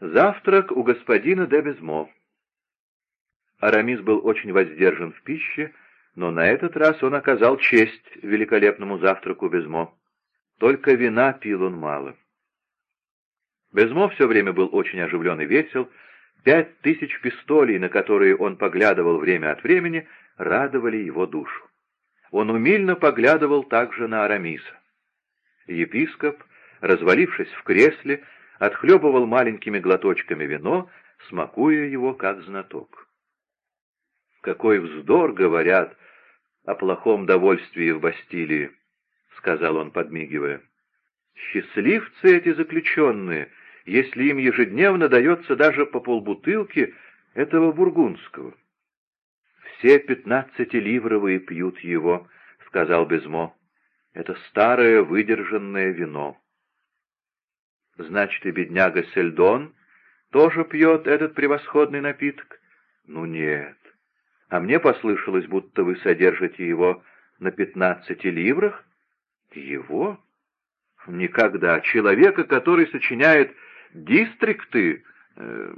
Завтрак у господина де Безмо. Арамис был очень воздержан в пище, но на этот раз он оказал честь великолепному завтраку Безмо. Только вина пил он мало. Безмо все время был очень оживлен и весел. Пять тысяч пистолей, на которые он поглядывал время от времени, радовали его душу. Он умильно поглядывал также на Арамиса. Епископ, развалившись в кресле, отхлебывал маленькими глоточками вино, смакуя его как знаток. «Какой вздор, говорят, о плохом довольствии в Бастилии», — сказал он, подмигивая. «Счастливцы эти заключенные, если им ежедневно дается даже по полбутылки этого бургундского». «Все пятнадцатиливровые пьют его», — сказал Безмо. «Это старое выдержанное вино». «Значит, и бедняга Сельдон тоже пьет этот превосходный напиток?» «Ну нет. А мне послышалось, будто вы содержите его на пятнадцати ливрах?» «Его?» «Никогда. Человека, который сочиняет дистрикты, э,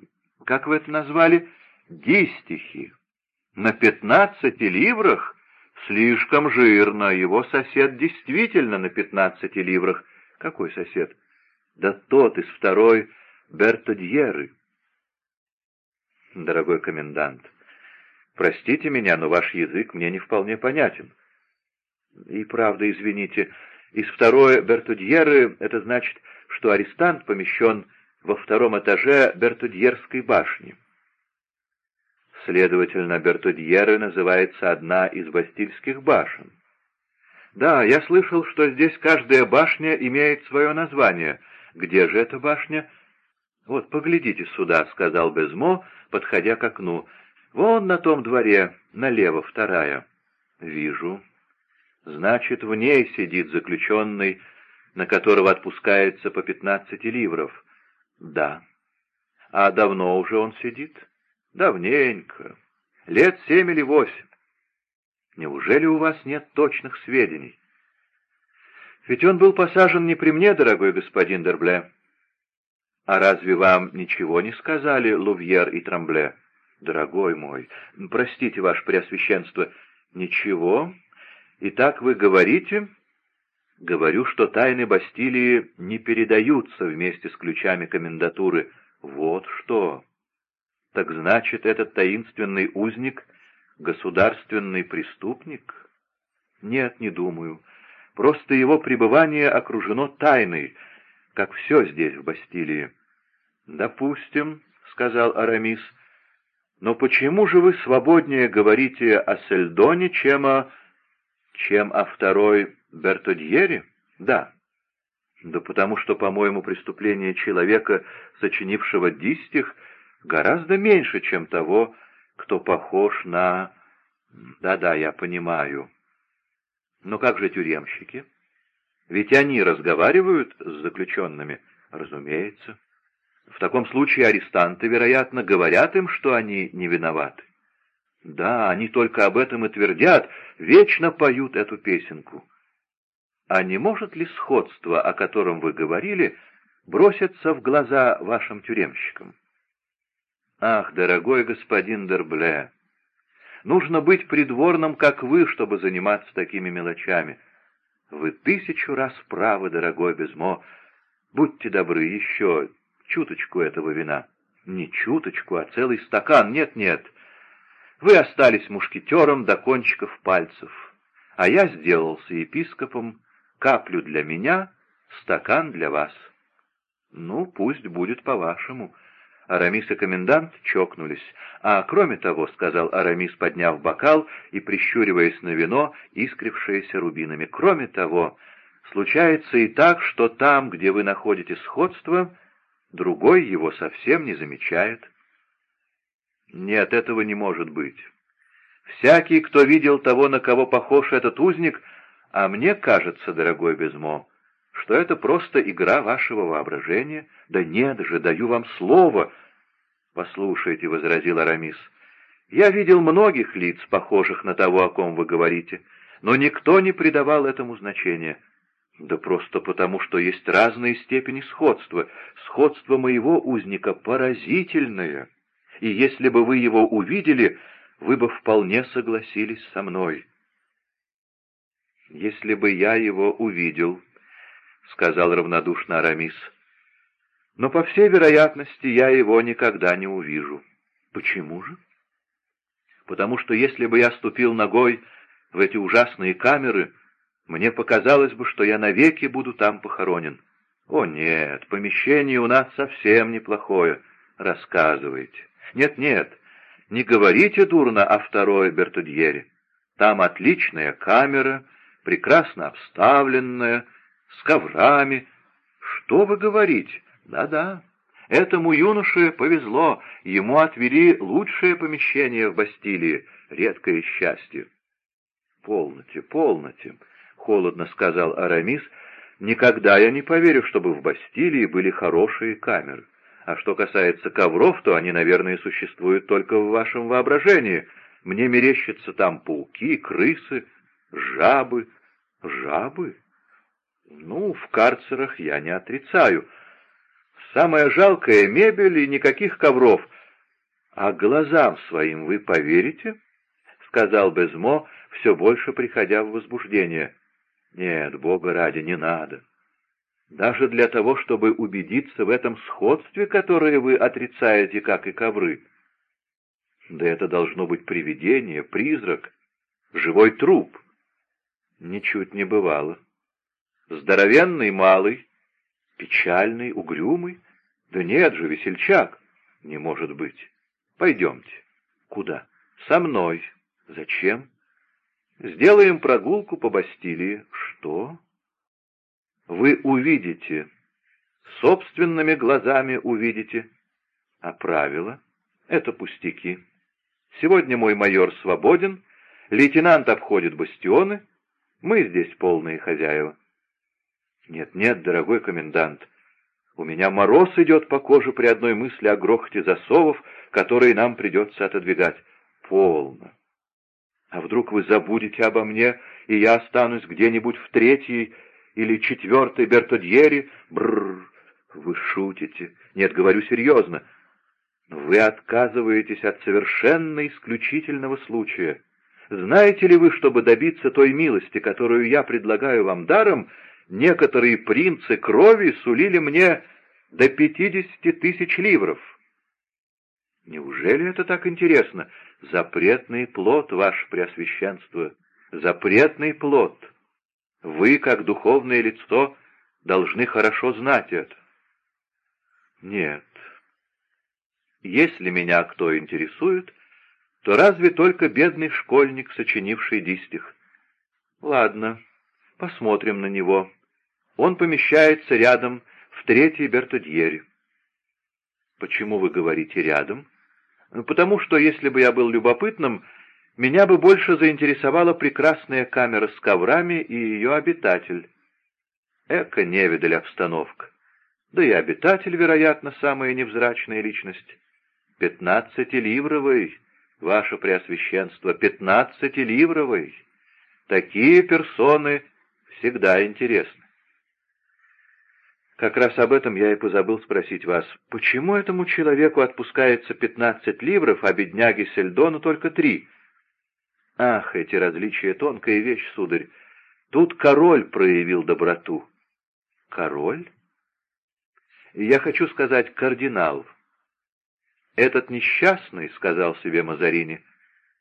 как вы это назвали, дистихи. На пятнадцати ливрах слишком жирно, его сосед действительно на пятнадцати ливрах. Какой сосед? Да тот из второй Бертодьеры. Дорогой комендант, простите меня, но ваш язык мне не вполне понятен. И правда, извините, из второй Бертудьеры это значит, что арестант помещен во втором этаже Бертудьерской башни. Следовательно, Бертудьеры называется одна из Бастильских башен. Да, я слышал, что здесь каждая башня имеет свое название. Где же эта башня? Вот, поглядите сюда, — сказал Безмо, подходя к окну. Вон на том дворе, налево вторая. Вижу. Значит, в ней сидит заключенный, на которого отпускается по пятнадцати ливров. Да. А давно уже он сидит? — Давненько. Лет семь или восемь. Неужели у вас нет точных сведений? Ведь он был посажен не при мне, дорогой господин Дербле. А разве вам ничего не сказали Лувьер и Трамбле? Дорогой мой, простите, ваше преосвященство, ничего. И так вы говорите? Говорю, что тайны Бастилии не передаются вместе с ключами комендатуры. Вот что. Так значит, этот таинственный узник — государственный преступник? Нет, не думаю. Просто его пребывание окружено тайной, как все здесь, в Бастилии. «Допустим», — сказал Арамис, — «но почему же вы свободнее говорите о Сельдоне, чем о... чем о второй Бертодьере?» «Да». «Да потому что, по-моему, преступление человека, сочинившего дистих, — гораздо меньше, чем того, кто похож на... Да-да, я понимаю. Но как же тюремщики? Ведь они разговаривают с заключенными, разумеется. В таком случае арестанты, вероятно, говорят им, что они не виноваты. Да, они только об этом и твердят, вечно поют эту песенку. А не может ли сходство, о котором вы говорили, броситься в глаза вашим тюремщикам? Ах, дорогой господин Дербле, нужно быть придворным, как вы, чтобы заниматься такими мелочами. Вы тысячу раз правы, дорогой Безмо. Будьте добры, еще чуточку этого вина. Не чуточку, а целый стакан. Нет-нет. Вы остались мушкетером до кончиков пальцев, а я сделался епископом. Каплю для меня, стакан для вас. Ну, пусть будет по-вашему. Арамис и комендант чокнулись. «А кроме того», — сказал Арамис, подняв бокал и прищуриваясь на вино, искрившееся рубинами, «кроме того, случается и так, что там, где вы находите сходство, другой его совсем не замечает». «Нет, этого не может быть. Всякий, кто видел того, на кого похож этот узник, а мне кажется, дорогой Безмо, что это просто игра вашего воображения. Да нет же, даю вам слово. Послушайте, — возразил Арамис, — я видел многих лиц, похожих на того, о ком вы говорите, но никто не придавал этому значения. Да просто потому, что есть разные степени сходства. Сходство моего узника поразительное, и если бы вы его увидели, вы бы вполне согласились со мной. «Если бы я его увидел», — сказал равнодушно Арамис, — «но, по всей вероятности, я его никогда не увижу». «Почему же?» «Потому что если бы я ступил ногой в эти ужасные камеры, мне показалось бы, что я навеки буду там похоронен. О нет, помещение у нас совсем неплохое. Рассказывайте. Нет-нет, не говорите дурно о второй Бертудьере. Там отличная камера, прекрасно обставленная, с коврами. Что вы говорите? Да-да, этому юноше повезло, ему отвели лучшее помещение в Бастилии, редкое счастье. Полноте, полноте, — холодно сказал Арамис, — никогда я не поверю, чтобы в Бастилии были хорошие камеры. А что касается ковров, то они, наверное, существуют только в вашем воображении. Мне мерещатся там пауки, крысы, жабы. Жабы? Ну, в карцерах я не отрицаю. Самая жалкая мебель и никаких ковров. А глазам своим вы поверите? — сказал Безмо, все больше приходя в возбуждение. Нет, Бога ради, не надо. Даже для того, чтобы убедиться в этом сходстве, которое вы отрицаете, как и ковры. Да это должно быть привидение, призрак, живой труп. Ничуть не бывало. Здоровенный малый, печальный, угрюмый. Да нет же, весельчак. Не может быть. Пойдемте. Куда? Со мной. Зачем? Сделаем прогулку по Бастилии. Что? Вы увидите, собственными глазами увидите. А правила — это пустяки. Сегодня мой майор свободен, лейтенант обходит бастионы, мы здесь полные хозяева. Нет-нет, дорогой комендант, у меня мороз идет по коже при одной мысли о грохоте засовов, которые нам придется отодвигать. Полно. А вдруг вы забудете обо мне, и я останусь где-нибудь в третьей или четвертой Бертодьере? Бррр, вы шутите. Нет, говорю серьезно. Вы отказываетесь от совершенно исключительного случая. Знаете ли вы, чтобы добиться той милости, которую я предлагаю вам даром, некоторые принцы крови сулили мне до пятидесяти тысяч ливров? Неужели это так интересно? Запретный плод, ваше преосвященство, запретный плод. Вы, как духовное лицо, должны хорошо знать это. Нет. Если меня кто интересует, то разве только бедный школьник, сочинивший дистих. Ладно, посмотрим на него. Он помещается рядом в третьей Бертодьере. Почему вы говорите «рядом»? Потому что, если бы я был любопытным, меня бы больше заинтересовала прекрасная камера с коврами и ее обитатель. Эка невидаль обстановка. Да и обитатель, вероятно, самая невзрачная личность. Пятнадцатиливровый, ваше преосвященство, пятнадцатиливровый. Такие персоны всегда интересны. Как раз об этом я и позабыл спросить вас. Почему этому человеку отпускается пятнадцать ливров, а бедняге Сельдону только три? Ах, эти различия — тонкая вещь, сударь. Тут король проявил доброту. Король? Я хочу сказать кардинал. Этот несчастный, — сказал себе Мазарини,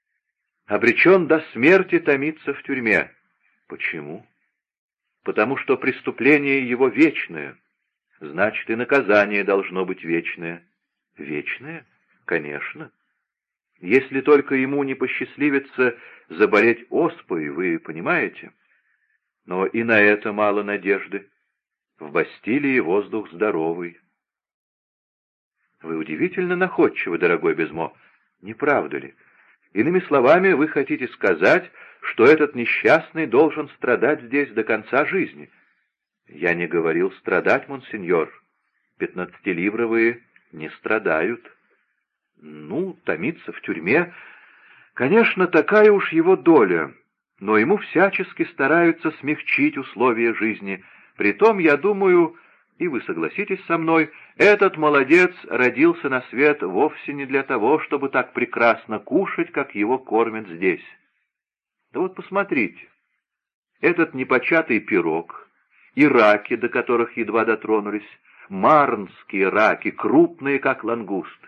— обречен до смерти томиться в тюрьме. Почему? Потому что преступление его вечное — значит и наказание должно быть вечное. Вечное? Конечно. Если только ему не посчастливится заболеть оспой, вы понимаете? Но и на это мало надежды. В Бастилии воздух здоровый. Вы удивительно находчивы, дорогой Безмо, не правда ли? Иными словами, вы хотите сказать, что этот несчастный должен страдать здесь до конца жизни — «Я не говорил страдать, монсеньор. Пятнадцатиливровые не страдают. Ну, томиться в тюрьме, конечно, такая уж его доля. но ему всячески стараются смягчить условия жизни. Притом, я думаю, и вы согласитесь со мной, этот молодец родился на свет вовсе не для того, чтобы так прекрасно кушать, как его кормят здесь. Да вот посмотрите, этот непочатый пирог и раки, до которых едва дотронулись, марнские раки, крупные, как лангуст.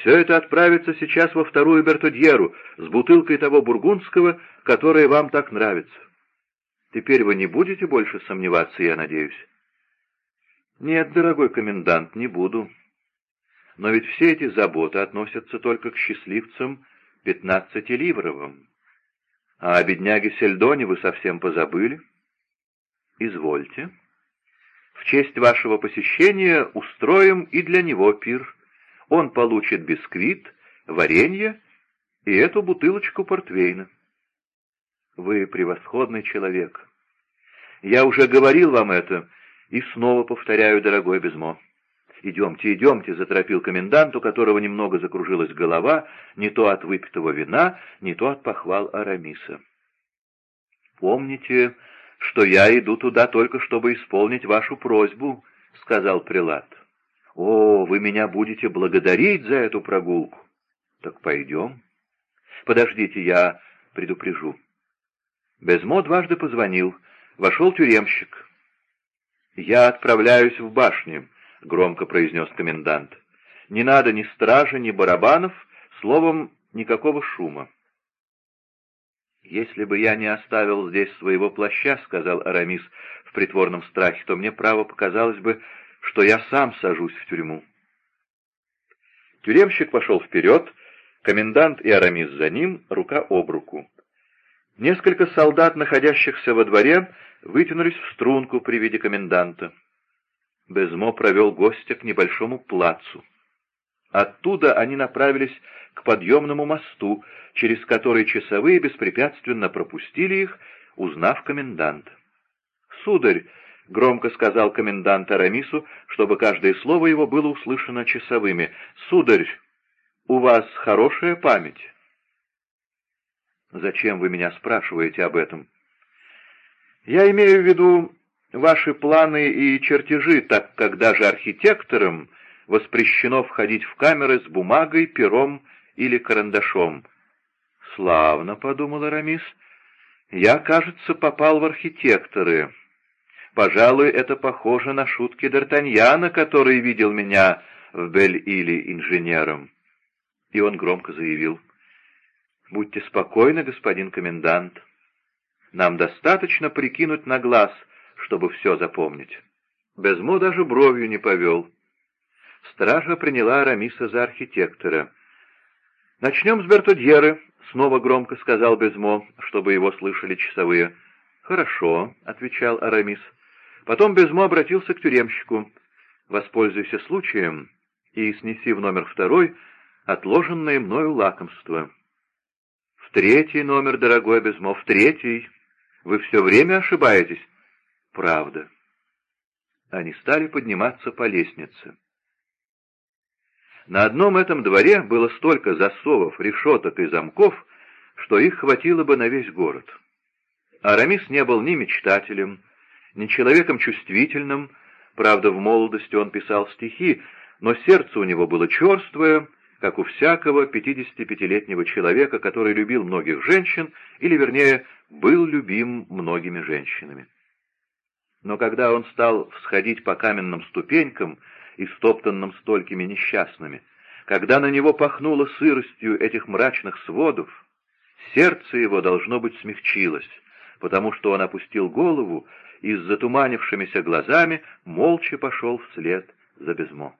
Все это отправится сейчас во вторую Бертодьеру с бутылкой того бургундского, которое вам так нравится. Теперь вы не будете больше сомневаться, я надеюсь? Нет, дорогой комендант, не буду. Но ведь все эти заботы относятся только к счастливцам пятнадцатиливровым. А о бедняге Сельдоне вы совсем позабыли? Извольте. В честь вашего посещения устроим и для него пир. Он получит бисквит, варенье и эту бутылочку портвейна. Вы превосходный человек. Я уже говорил вам это, и снова повторяю, дорогой Безмо. «Идемте, идемте», — заторопил комендант, у которого немного закружилась голова, не то от выпитого вина, не то от похвал Арамиса. «Помните, что я иду туда только, чтобы исполнить вашу просьбу», — сказал прилад. «О, вы меня будете благодарить за эту прогулку!» «Так пойдем». «Подождите, я предупрежу». Безмо дважды позвонил. Вошел тюремщик. «Я отправляюсь в башню», — громко произнес комендант. «Не надо ни стражи, ни барабанов, словом, никакого шума». «Если бы я не оставил здесь своего плаща», — сказал Арамис в притворном страхе, — «то мне право показалось бы, что я сам сажусь в тюрьму. Тюремщик пошел вперед, комендант и Арамис за ним, рука об руку. Несколько солдат, находящихся во дворе, вытянулись в струнку при виде коменданта. Безмо провел гостя к небольшому плацу. Оттуда они направились к подъемному мосту, через который часовые беспрепятственно пропустили их, узнав коменданта. «Сударь», — громко сказал комендант Арамису, чтобы каждое слово его было услышано часовыми. «Сударь, у вас хорошая память?» «Зачем вы меня спрашиваете об этом?» «Я имею в виду ваши планы и чертежи, так как даже архитекторам воспрещено входить в камеры с бумагой, пером или карандашом». «Славно», — подумал Арамис, — «я, кажется, попал в архитекторы». Пожалуй, это похоже на шутки Д'Артаньяна, который видел меня в Бель-Иле инженером. И он громко заявил. «Будьте спокойны, господин комендант. Нам достаточно прикинуть на глаз, чтобы все запомнить». Безмо даже бровью не повел. Стража приняла Арамиса за архитектора. «Начнем с Бертодьеры», — снова громко сказал Безмо, чтобы его слышали часовые. «Хорошо», — отвечал Арамис. Потом Безмо обратился к тюремщику. «Воспользуйся случаем и снеси в номер второй отложенное мною лакомство». «В третий номер, дорогой Безмо, в третий. Вы все время ошибаетесь». «Правда». Они стали подниматься по лестнице. На одном этом дворе было столько засовов, решеток и замков, что их хватило бы на весь город. Арамис не был ни мечтателем, не человеком чувствительным, правда, в молодости он писал стихи, но сердце у него было черствое, как у всякого 55-летнего человека, который любил многих женщин, или, вернее, был любим многими женщинами. Но когда он стал всходить по каменным ступенькам, истоптанным столькими несчастными, когда на него пахнуло сыростью этих мрачных сводов, сердце его, должно быть, смягчилось, потому что он опустил голову и с затуманившимися глазами молча пошел вслед за Безмо.